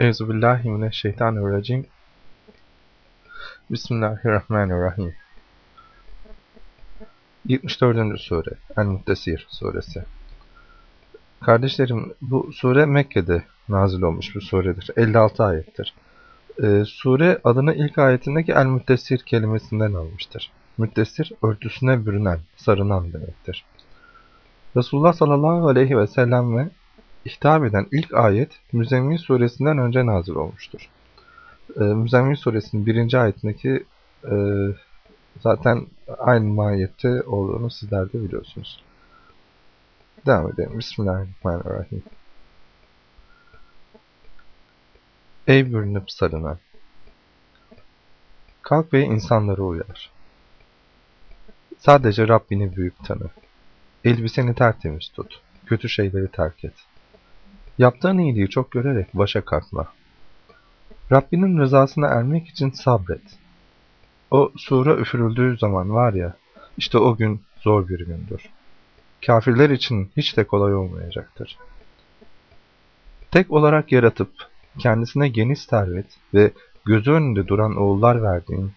Euzubillahimineşşeytanirracim. Bismillahirrahmanirrahim. 74. Sure El-Muddesir Suresi Kardeşlerim bu sure Mekke'de nazil olmuş bir suredir. 56 ayettir. Ee, sure adını ilk ayetindeki El-Müddessir kelimesinden almıştır. Müddessir örtüsüne bürünen, sarınan demektir. Resulullah sallallahu aleyhi ve sellem hitap eden ilk ayet Müzemmil suresinden önce nazil olmuştur. E, Müzemmil suresinin birinci ayetindeki e, zaten aynı mahiyette olduğunu sizler de biliyorsunuz. Devam edelim. Bismillahirrahmanirrahim. Ey bürünüp sarınan! Kalk ve insanları uyar. Sadece Rabbini büyük tanı. Elbiseni tertemiz tut. Kötü şeyleri terk et. Yaptığın iyiliği çok görerek başa kalkma. Rabbinin rızasına ermek için sabret. O sura üfürüldüğü zaman var ya, işte o gün zor bir gündür. Kafirler için hiç de kolay olmayacaktır. Tek olarak yaratıp, kendisine geniş servet ve gözü önünde duran oğullar verdiğin,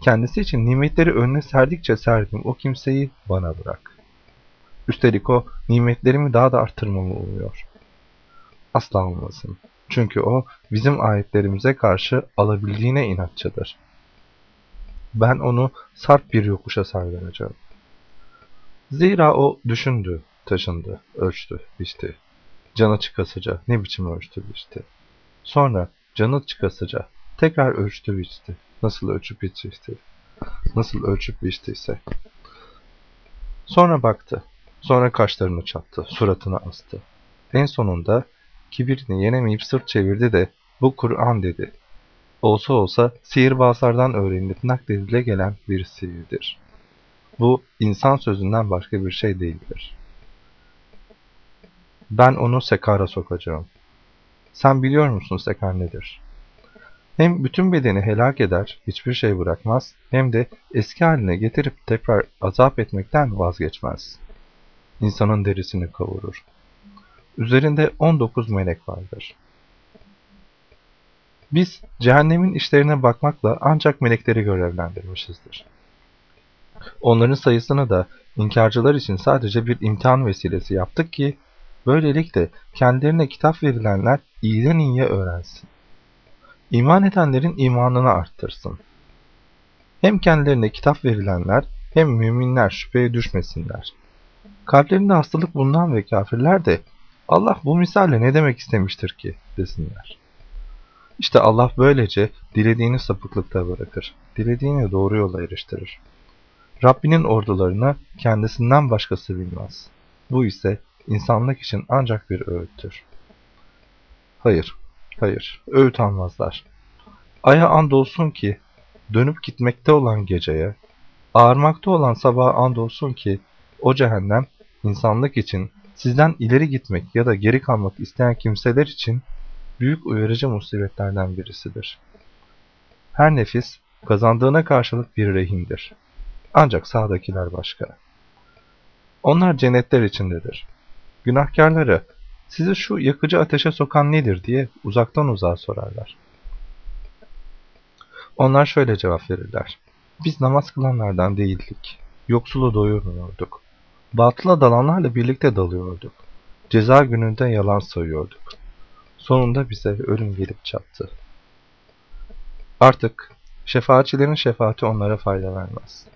kendisi için nimetleri önüne serdikçe serdim o kimseyi bana bırak. Üstelik o nimetlerimi daha da arttırmamı umuyor. Asla olmasın. Çünkü o bizim ayetlerimize karşı alabildiğine inatçıdır. Ben onu sarp bir yokuşa sardıracağım. Zira o düşündü, taşındı, ölçtü, biçti. Canı çıkasıca ne biçim ölçtü, biçti. Sonra canı çıkasıca tekrar ölçtü, biçti. Nasıl ölçüp biçti, nasıl ölçüp biçtiyse. Sonra baktı. Sonra kaşlarını çattı, suratını astı. En sonunda Kibirini yenemeyip sırt çevirdi de bu Kur'an dedi. Olsa olsa sihirbazlardan öğrenilip nakledile gelen bir sihirdir. Bu insan sözünden başka bir şey değildir. Ben onu sekara sokacağım. Sen biliyor musun sekar nedir? Hem bütün bedeni helak eder, hiçbir şey bırakmaz, hem de eski haline getirip tekrar azap etmekten vazgeçmez. İnsanın derisini kavurur. Üzerinde 19 melek vardır. Biz cehennemin işlerine bakmakla ancak melekleri görevlendirmişizdir. Onların sayısını da inkarcılar için sadece bir imtihan vesilesi yaptık ki, böylelikle kendilerine kitap verilenler iyiden iyiye öğrensin. İman edenlerin imanını arttırsın. Hem kendilerine kitap verilenler hem müminler şüpheye düşmesinler. Kalplerinde hastalık bulunan ve kafirler de Allah bu misalle ne demek istemiştir ki desinler. İşte Allah böylece dilediğini sapıklıkta bırakır, dilediğini doğru yola eriştirir. Rabbinin ordularını kendisinden başkası bilmez. Bu ise insanlık için ancak bir öğüttür. Hayır, hayır, öğüt almazlar. Aya andolsun ki, dönüp gitmekte olan geceye, ağarmakta olan sabaha andolsun ki, o cehennem insanlık için sizden ileri gitmek ya da geri kalmak isteyen kimseler için büyük uyarıcı musibetlerden birisidir. Her nefis kazandığına karşılık bir rehindir. Ancak sağdakiler başka. Onlar cennetler içindedir. Günahkarları sizi şu yakıcı ateşe sokan nedir diye uzaktan uzağa sorarlar. Onlar şöyle cevap verirler. Biz namaz kılanlardan değildik. Yoksulu doyurmuyorduk. Batıla dalanlarla birlikte dalıyorduk. Ceza gününde yalan sayıyorduk. Sonunda bize ölüm gelip çattı. Artık şefaatçilerin şefaati onlara fayda vermez.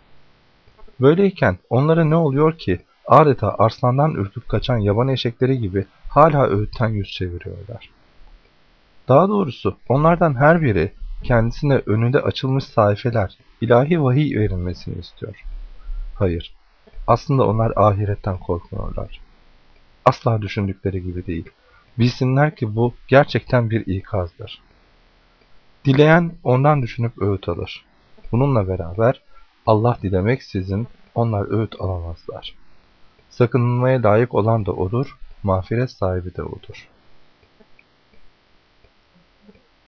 Böyleyken onlara ne oluyor ki adeta arslandan ürküp kaçan yaban eşekleri gibi hala öğütten yüz çeviriyorlar. Daha doğrusu onlardan her biri kendisine önünde açılmış sayfeler, ilahi vahiy verilmesini istiyor. Hayır, aslında onlar ahiretten korkmuyorlar. Asla düşündükleri gibi değil. Bilsinler ki bu gerçekten bir ikazdır. Dileyen ondan düşünüp öğüt alır. Bununla beraber Allah dilemek sizin onlar öğüt alamazlar. Sakınılmaya layık olan da odur, mağfiret sahibi de odur.